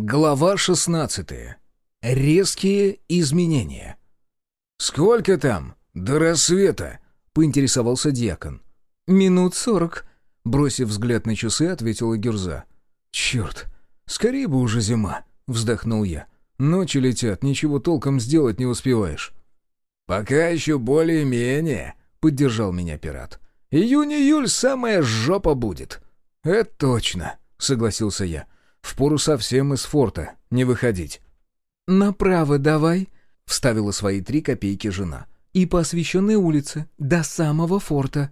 Глава 16. Резкие изменения. «Сколько там? До рассвета?» — поинтересовался дьякон. «Минут сорок», — бросив взгляд на часы, ответила Гюрза. «Черт, скорее бы уже зима», — вздохнул я. «Ночи летят, ничего толком сделать не успеваешь». «Пока еще более-менее», — поддержал меня пират. «Июнь-июль самая жопа будет». «Это точно», — согласился я. Впору совсем из форта не выходить. «Направо давай», — вставила свои три копейки жена. «И по освещенной улице, до самого форта».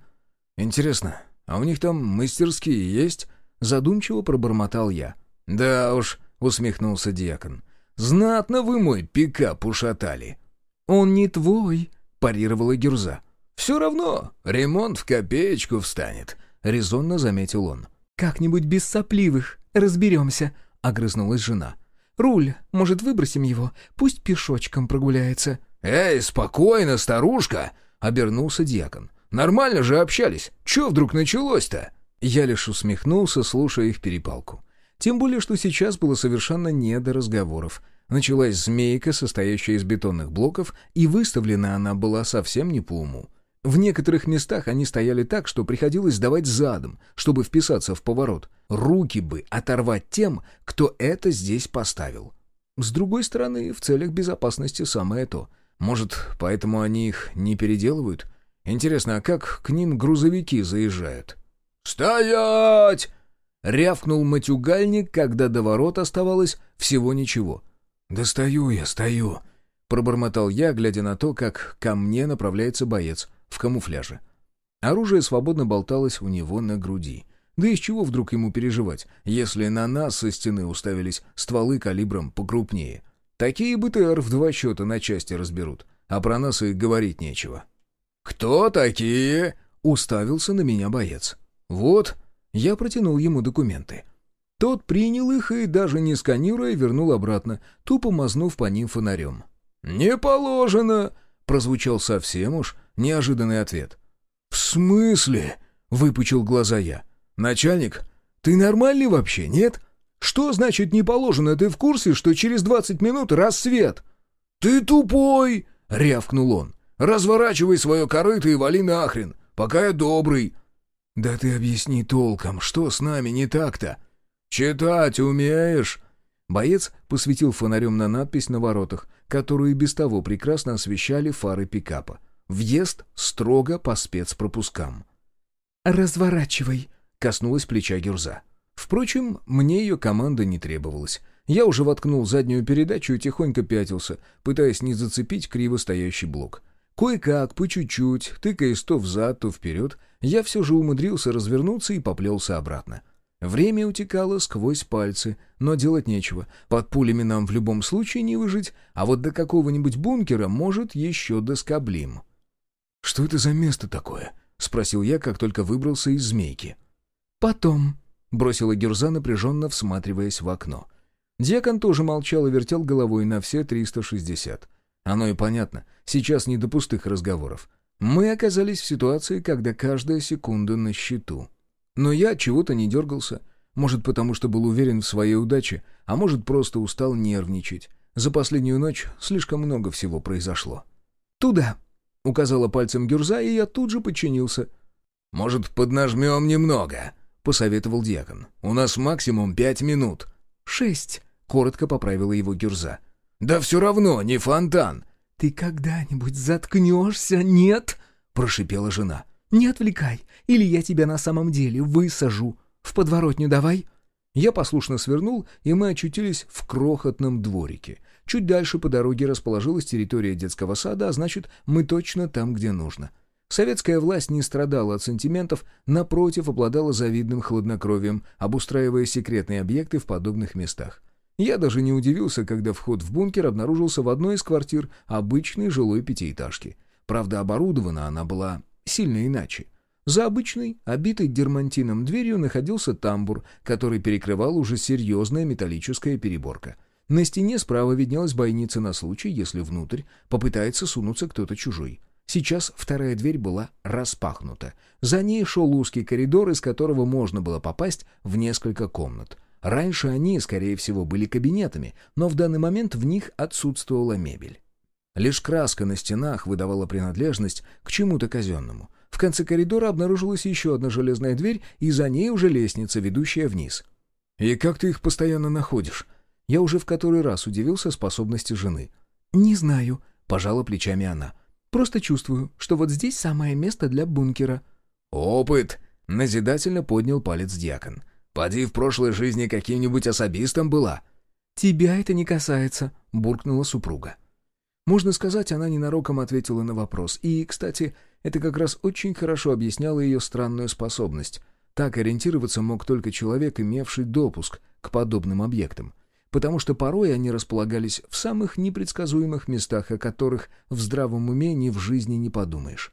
«Интересно, а у них там мастерские есть?» — задумчиво пробормотал я. «Да уж», — усмехнулся дьякон. «Знатно вы мой пикап ушатали». «Он не твой», — парировала Гюрза. «Все равно ремонт в копеечку встанет», — резонно заметил он. «Как-нибудь без сопливых разберемся», — огрызнулась жена. «Руль, может, выбросим его? Пусть пешочком прогуляется». «Эй, спокойно, старушка!» — обернулся дьякон. «Нормально же общались. Че вдруг началось-то?» Я лишь усмехнулся, слушая их перепалку. Тем более, что сейчас было совершенно не до разговоров. Началась змейка, состоящая из бетонных блоков, и выставлена она была совсем не по уму. В некоторых местах они стояли так, что приходилось сдавать задом, чтобы вписаться в поворот. Руки бы оторвать тем, кто это здесь поставил. С другой стороны, в целях безопасности самое то. Может, поэтому они их не переделывают? Интересно, а как к ним грузовики заезжают? «Стоять!» — рявкнул матюгальник, когда до ворот оставалось всего ничего. «Да стою я, стою!» — пробормотал я, глядя на то, как ко мне направляется боец — в камуфляже. Оружие свободно болталось у него на груди. Да из чего вдруг ему переживать, если на нас со стены уставились стволы калибром покрупнее? Такие БТР в два счета на части разберут, а про нас и говорить нечего. «Кто такие?» — уставился на меня боец. «Вот». Я протянул ему документы. Тот принял их и, даже не сканируя, вернул обратно, тупо мазнув по ним фонарем. «Не положено!» — прозвучал совсем уж неожиданный ответ. «В смысле?» — выпучил глаза я. «Начальник, ты нормальный вообще, нет? Что значит не положено? Ты в курсе, что через двадцать минут рассвет?» «Ты тупой!» — рявкнул он. «Разворачивай свое корыто и вали нахрен, пока я добрый». «Да ты объясни толком, что с нами не так-то?» «Читать умеешь?» Боец посветил фонарем на надпись на воротах, которую и без того прекрасно освещали фары пикапа. Въезд строго по спецпропускам. «Разворачивай», — коснулась плеча Гюрза. Впрочем, мне ее команда не требовалась. Я уже воткнул заднюю передачу и тихонько пятился, пытаясь не зацепить криво стоящий блок. Кое-как, по чуть-чуть, тыкаясь то взад, то вперед, я все же умудрился развернуться и поплелся обратно. Время утекало сквозь пальцы, но делать нечего. Под пулями нам в любом случае не выжить, а вот до какого-нибудь бункера, может, еще доскоблим. «Что это за место такое?» — спросил я, как только выбрался из змейки. «Потом», — бросила Гюрза, напряженно всматриваясь в окно. Дьякон тоже молчал и вертел головой на все 360. Оно и понятно, сейчас не до пустых разговоров. Мы оказались в ситуации, когда каждая секунда на счету. Но я чего-то не дергался. Может, потому что был уверен в своей удаче, а может, просто устал нервничать. За последнюю ночь слишком много всего произошло. «Туда», Указала пальцем Гюрза, и я тут же подчинился. «Может, поднажмем немного?» — посоветовал дьякон. «У нас максимум пять минут». «Шесть», — коротко поправила его Гюрза. «Да все равно, не фонтан». «Ты когда-нибудь заткнешься, нет?» — прошипела жена. «Не отвлекай, или я тебя на самом деле высажу. В подворотню давай». Я послушно свернул, и мы очутились в крохотном дворике. Чуть дальше по дороге расположилась территория детского сада, а значит, мы точно там, где нужно. Советская власть не страдала от сантиментов, напротив, обладала завидным хладнокровием, обустраивая секретные объекты в подобных местах. Я даже не удивился, когда вход в бункер обнаружился в одной из квартир обычной жилой пятиэтажки. Правда, оборудована она была сильно иначе. За обычной, обитой дермантином дверью находился тамбур, который перекрывал уже серьезная металлическая переборка. На стене справа виднелась бойница на случай, если внутрь попытается сунуться кто-то чужой. Сейчас вторая дверь была распахнута. За ней шел узкий коридор, из которого можно было попасть в несколько комнат. Раньше они, скорее всего, были кабинетами, но в данный момент в них отсутствовала мебель. Лишь краска на стенах выдавала принадлежность к чему-то казенному. В конце коридора обнаружилась еще одна железная дверь, и за ней уже лестница, ведущая вниз. «И как ты их постоянно находишь?» Я уже в который раз удивился способности жены. «Не знаю», — пожала плечами она. «Просто чувствую, что вот здесь самое место для бункера». «Опыт!» — назидательно поднял палец дьякон. «Поди в прошлой жизни каким-нибудь особистом была». «Тебя это не касается», — буркнула супруга. Можно сказать, она ненароком ответила на вопрос. И, кстати, это как раз очень хорошо объясняло ее странную способность. Так ориентироваться мог только человек, имевший допуск к подобным объектам. Потому что порой они располагались в самых непредсказуемых местах, о которых в здравом уме ни в жизни не подумаешь.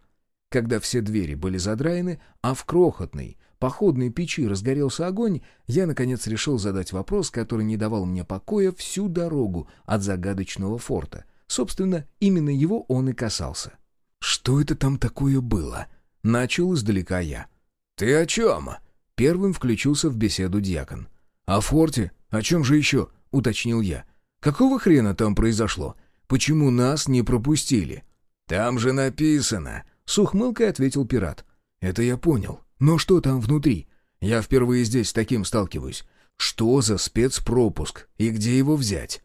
Когда все двери были задраены, а в крохотной, походной печи разгорелся огонь, я, наконец, решил задать вопрос, который не давал мне покоя всю дорогу от загадочного форта — Собственно, именно его он и касался. «Что это там такое было?» — начал издалека я. «Ты о чем?» — первым включился в беседу дьякон. «О форте? О чем же еще?» — уточнил я. «Какого хрена там произошло? Почему нас не пропустили?» «Там же написано!» — с ухмылкой ответил пират. «Это я понял. Но что там внутри? Я впервые здесь с таким сталкиваюсь. Что за спецпропуск и где его взять?»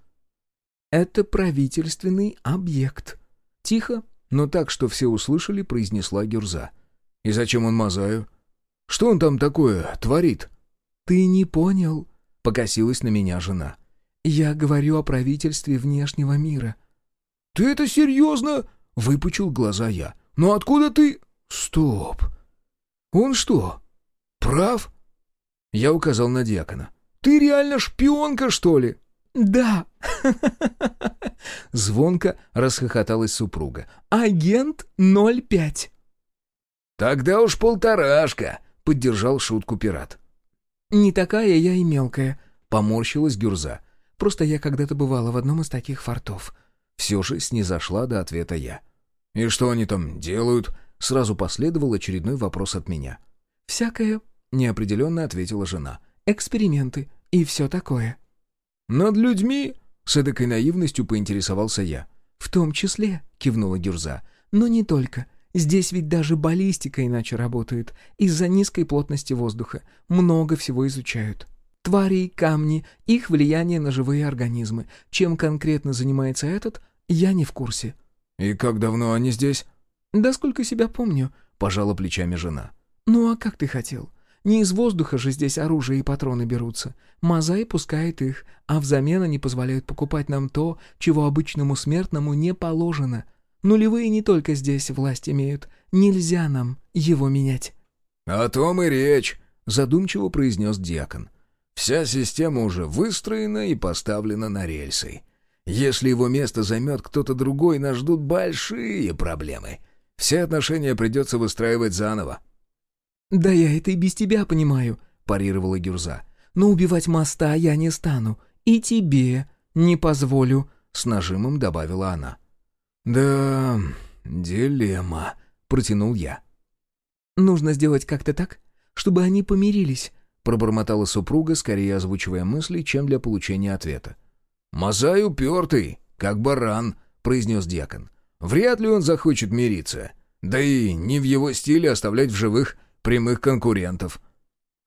«Это правительственный объект». Тихо, но так, что все услышали, произнесла Гюрза. «И зачем он Мазаю? Что он там такое творит?» «Ты не понял», — покосилась на меня жена. «Я говорю о правительстве внешнего мира». «Ты это серьезно?» — выпучил глаза я. «Но откуда ты...» «Стоп! Он что, прав?» Я указал на дьякона. «Ты реально шпионка, что ли?» «Да!» Звонко расхохоталась супруга. «Агент 05!» «Тогда уж полторашка!» — поддержал шутку пират. «Не такая я и мелкая», — поморщилась Гюрза. «Просто я когда-то бывала в одном из таких фортов». Все же снизошла до ответа я. «И что они там делают?» Сразу последовал очередной вопрос от меня. «Всякое», — неопределенно ответила жена. «Эксперименты и все такое». «Над людьми?» — с эдакой наивностью поинтересовался я. «В том числе», — кивнула Гюрза. «Но не только. Здесь ведь даже баллистика иначе работает. Из-за низкой плотности воздуха. Много всего изучают. Твари, камни, их влияние на живые организмы. Чем конкретно занимается этот, я не в курсе». «И как давно они здесь?» «Да сколько себя помню», — пожала плечами жена. «Ну а как ты хотел? Не из воздуха же здесь оружие и патроны берутся. Мазай пускает их, а взамен они позволяют покупать нам то, чего обычному смертному не положено. Нулевые не только здесь власть имеют. Нельзя нам его менять». «О том и речь», — задумчиво произнес дьякон. «Вся система уже выстроена и поставлена на рельсы. Если его место займет кто-то другой, нас ждут большие проблемы. Все отношения придется выстраивать заново. «Да я это и без тебя понимаю», — парировала Гюрза. «Но убивать моста я не стану. И тебе не позволю», — с нажимом добавила она. «Да, дилемма», — протянул я. «Нужно сделать как-то так, чтобы они помирились», — пробормотала супруга, скорее озвучивая мысли, чем для получения ответа. «Мазай упертый, как баран», — произнес дьякон. «Вряд ли он захочет мириться. Да и не в его стиле оставлять в живых прямых конкурентов».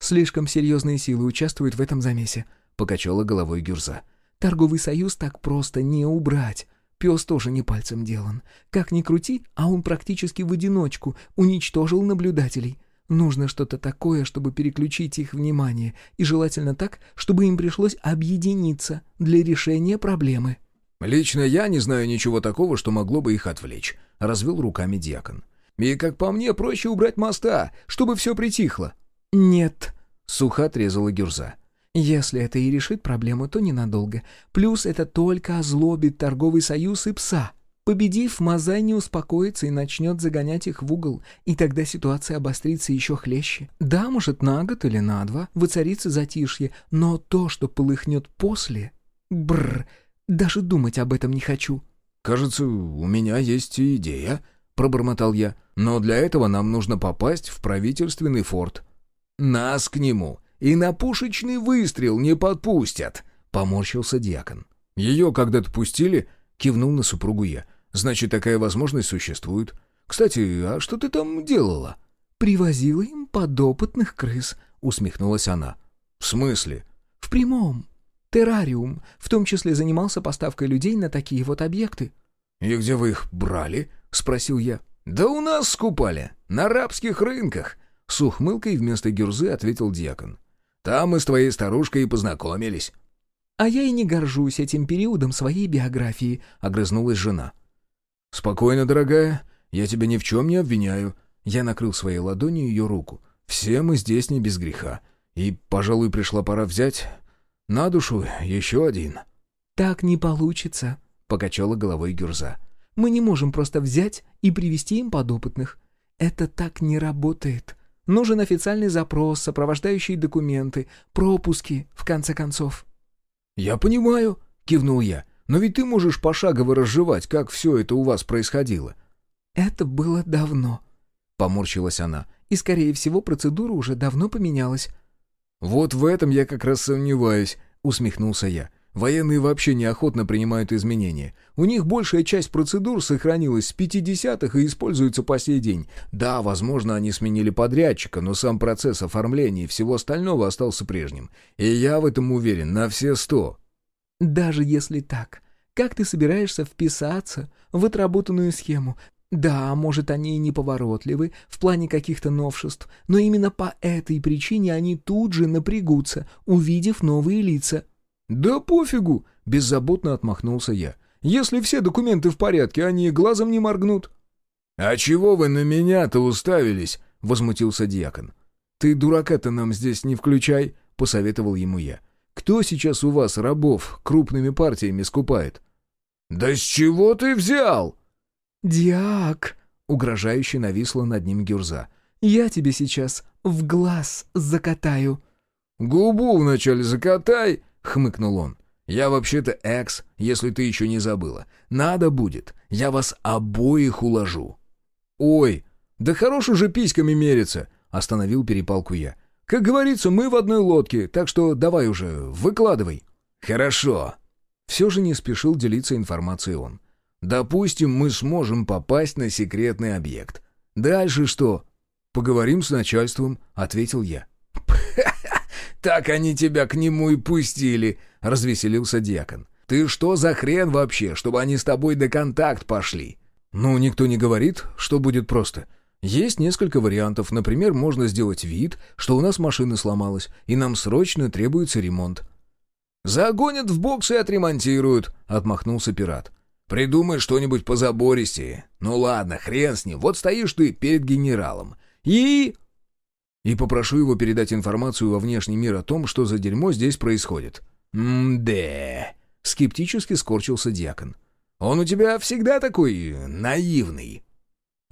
«Слишком серьезные силы участвуют в этом замесе», — покачала головой Гюрза. «Торговый союз так просто не убрать. Пес тоже не пальцем делан. Как ни крути, а он практически в одиночку уничтожил наблюдателей. Нужно что-то такое, чтобы переключить их внимание, и желательно так, чтобы им пришлось объединиться для решения проблемы». «Лично я не знаю ничего такого, что могло бы их отвлечь», — развел руками дьякон. И, как по мне, проще убрать моста, чтобы все притихло». «Нет», — сухо отрезала Гюрза. «Если это и решит проблему, то ненадолго. Плюс это только озлобит торговый союз и пса. Победив, Мазай не успокоится и начнет загонять их в угол, и тогда ситуация обострится еще хлеще. Да, может, на год или на два воцарится затишье, но то, что полыхнет после... Бррр, даже думать об этом не хочу». «Кажется, у меня есть идея», — пробормотал я. «Но для этого нам нужно попасть в правительственный форт». «Нас к нему и на пушечный выстрел не подпустят», — поморщился дьякон. «Ее когда-то пустили?» — кивнул на супругу я. «Значит, такая возможность существует. Кстати, а что ты там делала?» «Привозила им подопытных крыс», — усмехнулась она. «В смысле?» «В прямом. Террариум, в том числе занимался поставкой людей на такие вот объекты». «И где вы их брали?» — спросил я. «Да у нас скупали, на арабских рынках», — с ухмылкой вместо гюрзы ответил дьякон. «Там мы с твоей старушкой и познакомились». «А я и не горжусь этим периодом своей биографии», — огрызнулась жена. «Спокойно, дорогая, я тебя ни в чем не обвиняю». Я накрыл своей ладонью ее руку. «Все мы здесь не без греха. И, пожалуй, пришла пора взять на душу еще один». «Так не получится», — покачала головой Гюрза. «Мы не можем просто взять и привести им подопытных. Это так не работает. Нужен официальный запрос, сопровождающие документы, пропуски, в конце концов». «Я понимаю», — кивнул я. «Но ведь ты можешь пошагово разжевать, как все это у вас происходило». «Это было давно», — поморщилась она. «И, скорее всего, процедура уже давно поменялась. «Вот в этом я как раз сомневаюсь», — усмехнулся я. «Военные вообще неохотно принимают изменения. У них большая часть процедур сохранилась с 50-х и используется по сей день. Да, возможно, они сменили подрядчика, но сам процесс оформления и всего остального остался прежним. И я в этом уверен на все сто». «Даже если так, как ты собираешься вписаться в отработанную схему? Да, может, они и неповоротливы в плане каких-то новшеств, но именно по этой причине они тут же напрягутся, увидев новые лица. «Да пофигу!» — беззаботно отмахнулся я. «Если все документы в порядке, они глазом не моргнут». «А чего вы на меня-то уставились?» — возмутился дьякон. «Ты дурака-то нам здесь не включай», — посоветовал ему я. «Кто сейчас у вас рабов крупными партиями скупает?» «Да с чего ты взял?» «Диак!» — угрожающе нависла над ним Гюрза. «Я тебе сейчас в глаз закатаю». «Губу вначале закатай!» — хмыкнул он. «Я вообще-то экс, если ты еще не забыла. Надо будет, я вас обоих уложу». «Ой, да хорош уже письками мериться!» — остановил перепалку я. «Как говорится, мы в одной лодке, так что давай уже, выкладывай». «Хорошо». Все же не спешил делиться информацией он. Допустим, мы сможем попасть на секретный объект. Дальше что? Поговорим с начальством, ответил я. Так они тебя к нему и пустили, развеселился дьякон. Ты что за хрен вообще, чтобы они с тобой до контакт пошли? Ну, никто не говорит, что будет просто. Есть несколько вариантов. Например, можно сделать вид, что у нас машина сломалась, и нам срочно требуется ремонт. «Загонят в бокс и отремонтируют», — отмахнулся пират. Придумай что-нибудь позабористее. Ну ладно, хрен с ним. Вот стоишь ты перед генералом. И... И попрошу его передать информацию во внешний мир о том, что за дерьмо здесь происходит. «М-да...» — скептически скорчился дьякон. «Он у тебя всегда такой наивный».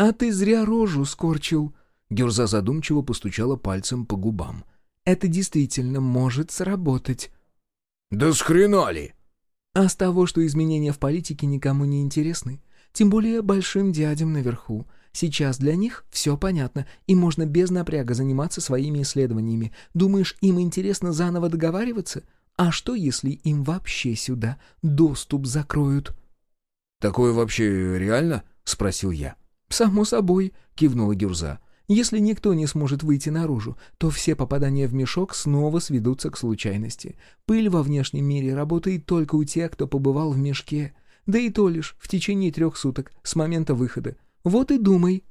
«А ты зря рожу скорчил». Герза задумчиво постучала пальцем по губам. «Это действительно может сработать». «Да с хрена ли?» А с того, что изменения в политике никому не интересны, тем более большим дядям наверху. Сейчас для них все понятно, и можно без напряга заниматься своими исследованиями. Думаешь, им интересно заново договариваться? А что, если им вообще сюда доступ закроют?» «Такое вообще реально?» — спросил я. «Само собой», — кивнула Гюрза. Если никто не сможет выйти наружу, то все попадания в мешок снова сведутся к случайности. Пыль во внешнем мире работает только у тех, кто побывал в мешке. Да и то лишь в течение трех суток с момента выхода. Вот и думай.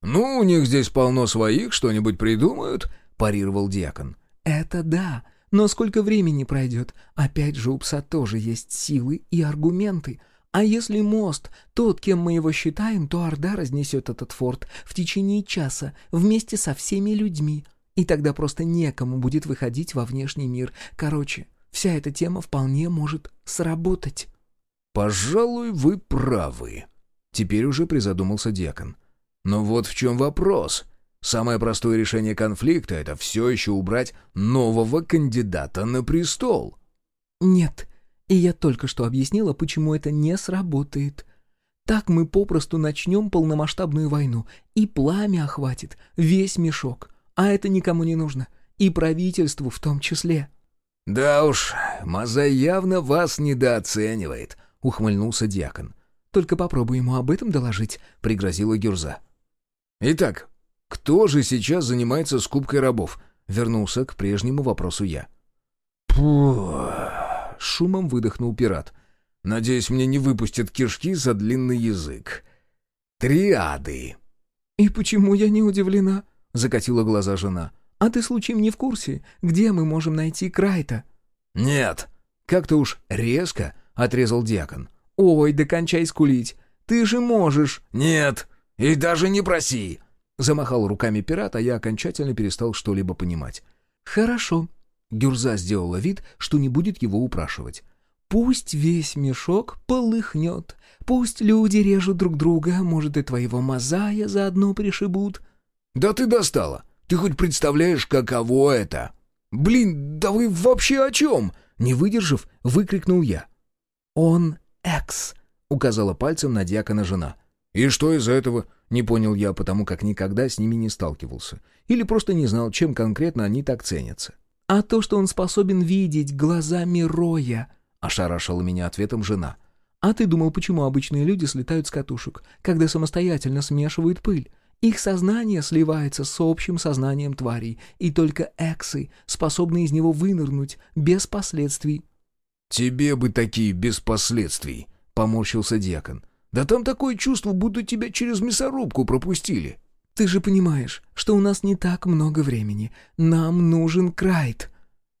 «Ну, у них здесь полно своих, что-нибудь придумают», — парировал дьякон. «Это да, но сколько времени пройдет? Опять же, у пса тоже есть силы и аргументы. А если мост, тот, кем мы его считаем, то Орда разнесет этот форт в течение часа вместе со всеми людьми. И тогда просто некому будет выходить во внешний мир. Короче, вся эта тема вполне может сработать. «Пожалуй, вы правы», — теперь уже призадумался дьякон. «Но вот в чем вопрос. Самое простое решение конфликта — это все еще убрать нового кандидата на престол». «Нет», и я только что объяснила, почему это не сработает. Так мы попросту начнем полномасштабную войну, и пламя охватит весь мешок. А это никому не нужно. И правительству в том числе». «Да уж, Мазай явно вас недооценивает», — ухмыльнулся дьякон. «Только попробуй ему об этом доложить», — пригрозила Гюрза. «Итак, кто же сейчас занимается скупкой рабов?» — вернулся к прежнему вопросу я. «Пуh!» — шумом выдохнул пират. «Надеюсь, мне не выпустят кишки за длинный язык. Триады!» «И почему я не удивлена?» — закатила глаза жена. «А ты, случаем, не в курсе, где мы можем найти Крайта?» «Нет!» — как-то уж резко отрезал дьякон. «Ой, да кончай скулить! Ты же можешь!» «Нет! И даже не проси!» Замахал руками пират, а я окончательно перестал что-либо понимать. «Хорошо». Гюрза сделала вид, что не будет его упрашивать. «Пусть весь мешок полыхнет. Пусть люди режут друг друга, может, и твоего мозая заодно пришибут». «Да ты достала! Ты хоть представляешь, каково это?» «Блин, да вы вообще о чем?» Не выдержав, выкрикнул я. «Он экс», — указала пальцем на дьякона жена. «И что из этого?» — не понял я, потому как никогда с ними не сталкивался. Или просто не знал, чем конкретно они так ценятся. «А то, что он способен видеть глазами Роя», — ошарашила меня ответом жена. «А ты думал, почему обычные люди слетают с катушек, когда самостоятельно смешивают пыль? Их сознание сливается с общим сознанием тварей, и только эксы способны из него вынырнуть без последствий». «Тебе бы такие без последствий», — поморщился дьякон. «Да там такое чувство, будто тебя через мясорубку пропустили». «Ты же понимаешь, что у нас не так много времени. Нам нужен Крайт».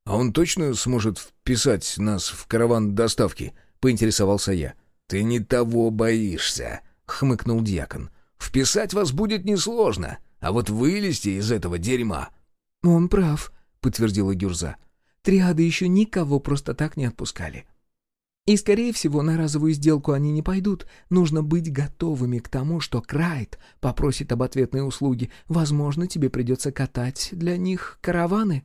«А он точно сможет вписать нас в караван доставки?» — поинтересовался я. «Ты не того боишься», — хмыкнул дьякон. Вписать вас будет несложно, а вот вылезти из этого дерьма...» «Он прав», — подтвердила Гюрза. «Триады еще никого просто так не отпускали. И, скорее всего, на разовую сделку они не пойдут. Нужно быть готовыми к тому, что Крайт попросит об ответной услуге. Возможно, тебе придется катать для них караваны».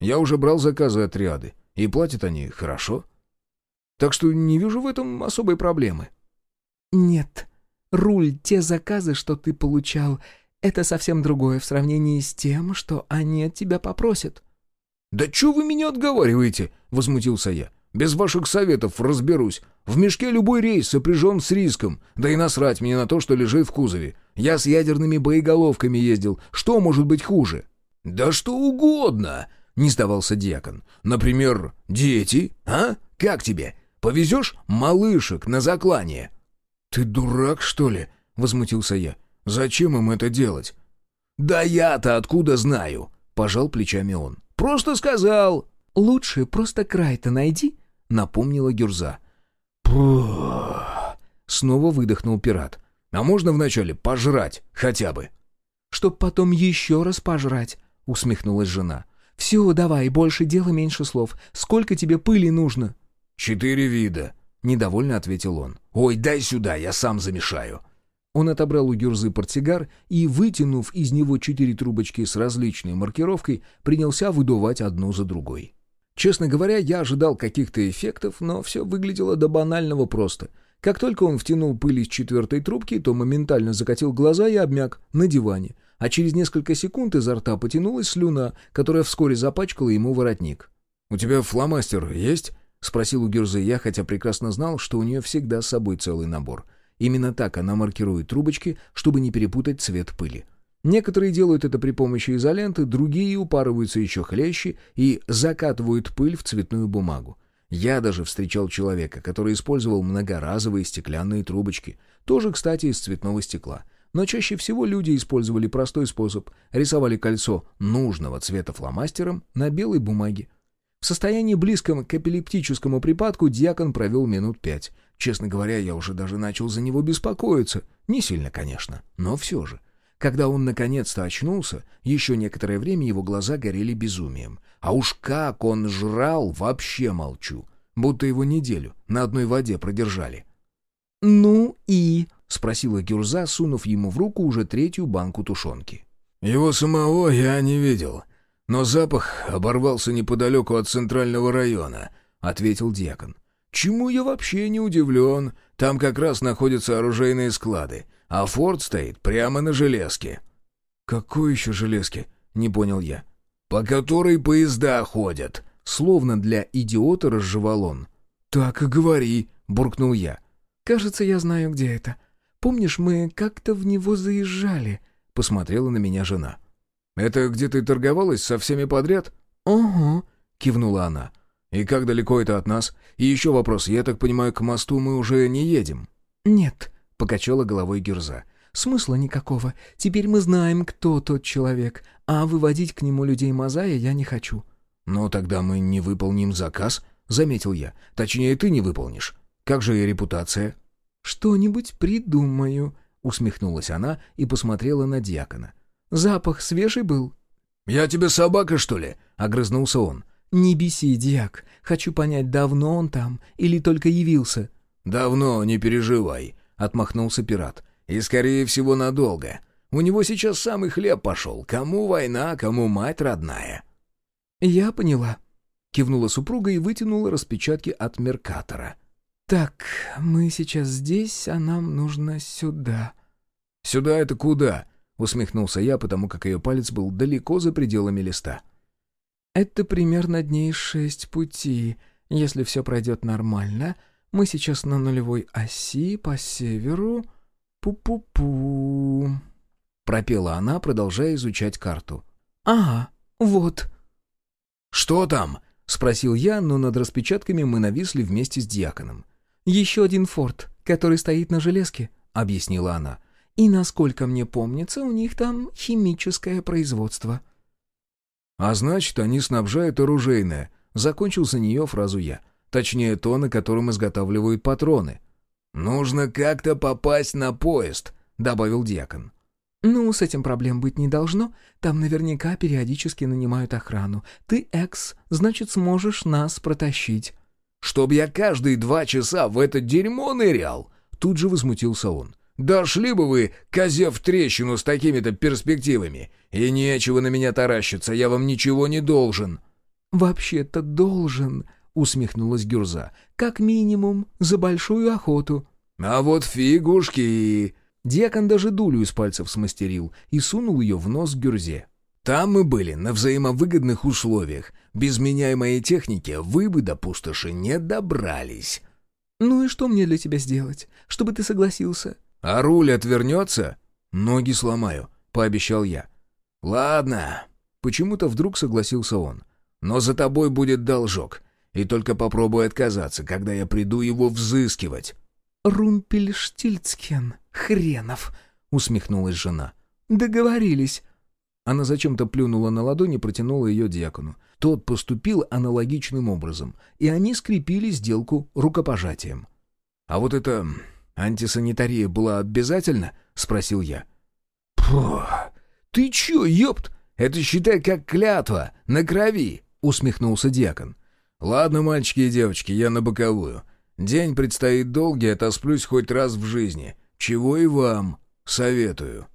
«Я уже брал заказы от Триады, и платят они хорошо. Так что не вижу в этом особой проблемы». «Нет», Руль, те заказы, что ты получал, это совсем другое в сравнении с тем, что они от тебя попросят». «Да чё вы меня отговариваете?» — возмутился я. «Без ваших советов разберусь. В мешке любой рейс сопряжен с риском. Да и насрать мне на то, что лежит в кузове. Я с ядерными боеголовками ездил. Что может быть хуже?» «Да что угодно!» — не сдавался дьякон. «Например, дети, а? Как тебе? Повезешь малышек на заклание?» «Ты дурак, что ли?» — возмутился я. «Зачем им это делать?» «Да я-то откуда знаю?» — пожал плечами он. «Просто сказал». «Лучше просто край-то найди», — напомнила Гюрза. Снова выдохнул пират. «А можно вначале пожрать хотя бы?» «Чтоб потом еще раз пожрать», — усмехнулась жена. «Все, давай, больше дела, меньше слов. Сколько тебе пыли нужно?» «Четыре вида», Недовольно ответил он. «Ой, дай сюда, я сам замешаю». Он отобрал у Гюрзы портсигар и, вытянув из него четыре трубочки с различной маркировкой, принялся выдувать одну за другой. Честно говоря, я ожидал каких-то эффектов, но все выглядело до банального просто. Как только он втянул пыль из четвертой трубки, то моментально закатил глаза и обмяк на диване, а через несколько секунд изо рта потянулась слюна, которая вскоре запачкала ему воротник. «У тебя фломастер есть?» — спросил у Гюрзы я, хотя прекрасно знал, что у нее всегда с собой целый набор. Именно так она маркирует трубочки, чтобы не перепутать цвет пыли. Некоторые делают это при помощи изоленты, другие упарываются еще хлеще и закатывают пыль в цветную бумагу. Я даже встречал человека, который использовал многоразовые стеклянные трубочки, тоже, кстати, из цветного стекла. Но чаще всего люди использовали простой способ, рисовали кольцо нужного цвета фломастером на белой бумаге. В состоянии близком к эпилептическому припадку дьякон провел минут пять. Честно говоря, я уже даже начал за него беспокоиться. Не сильно, конечно, но все же. Когда он наконец-то очнулся, еще некоторое время его глаза горели безумием. А уж как он жрал, вообще молчу. Будто его неделю на одной воде продержали. «Ну и?» — спросила Гюрза, сунув ему в руку уже третью банку тушенки. «Его самого я не видел. «Но запах оборвался неподалеку от центрального района», — ответил дьякон. «Чему я вообще не удивлен. Там как раз находятся оружейные склады, а форт стоит прямо на железке». «Какой еще железке?» — не понял я. по которой поезда ходят», — словно для идиота разжевал он. «Так и говори», — буркнул я. «Кажется, я знаю, где это. Помнишь, мы как-то в него заезжали?» — посмотрела на меня жена. «Это где ты торговалась со всеми подряд?» «Ого», — кивнула она. «И как далеко это от нас? И еще вопрос. Я так понимаю, к мосту мы уже не едем?» «Нет», — покачала головой Гюрза. «Смысла никакого. Теперь мы знаем, кто тот человек, а выводить к нему людей Мазая я не хочу». «Но тогда мы не выполним заказ», — заметил я. «Точнее, ты не выполнишь. Как же и репутация?» «Что-нибудь придумаю», — усмехнулась она и посмотрела на дьякона. «Запах свежий был?» «Я тебе собака, что ли?» — огрызнулся он. «Не беси, дьяк. Хочу понять, давно он там или только явился?» «Давно, не переживай», — отмахнулся пират. «И, скорее всего, надолго. У него сейчас самый хлеб пошел. Кому война, кому мать родная». «Я поняла», — кивнула супруга и вытянула распечатки от Меркатора. «Так, мы сейчас здесь, а нам нужно сюда». «Сюда это куда?» — усмехнулся я, потому как ее палец был далеко за пределами листа. «Это примерно дней шесть пути. Если все пройдет нормально, мы сейчас на нулевой оси по северу. Пу-пу-пу...» Пропела она, продолжая изучать карту. «Ага, вот». «Что там?» — спросил я, но над распечатками мы нависли вместе с дьяконом. «Еще один форт, который стоит на железке», — объяснила она. «И, насколько мне помнится, у них там химическое производство». «А значит, они снабжают оружейное», — закончил за нее фразу я. Точнее, то, на котором изготавливают патроны. «Нужно как-то попасть на поезд», — добавил дьякон. «Ну, с этим проблем быть не должно. Там наверняка периодически нанимают охрану. Ты экс, значит, сможешь нас протащить». «Чтоб я каждые два часа в это дерьмо нырял!» Тут же возмутился он. «Дошли бы вы, козе в трещину с такими-то перспективами! И нечего на меня таращиться, я вам ничего не должен!» «Вообще-то должен!» — усмехнулась Гюрза. «Как минимум, за большую охоту». «А вот фигушки!» Дьякон даже дулю из пальцев смастерил и сунул ее в нос Гюрзе. «Там мы были на взаимовыгодных условиях. Без меня и моей техники вы бы до пустоши не добрались». «Ну и что мне для тебя сделать, чтобы ты согласился?» «А руль отвернется?» «Ноги сломаю», — пообещал я. «Ладно». Почему-то вдруг согласился он. «Но за тобой будет должок. И только попробуй отказаться, когда я приду его взыскивать». «Румпельштильцкен, хренов!» — усмехнулась жена. «Договорились». Она зачем-то плюнула на ладонь и протянула ее дьякону. Тот поступил аналогичным образом, и они скрепили сделку рукопожатием. «А вот эта антисанитария была обязательна?» — спросил я. «Пфу! Ты чё, ёпт? Это считай как клятва, на крови!» — усмехнулся дьякон. «Ладно, мальчики и девочки, я на боковую. День предстоит долгий, отосплюсь хоть раз в жизни. Чего и вам советую».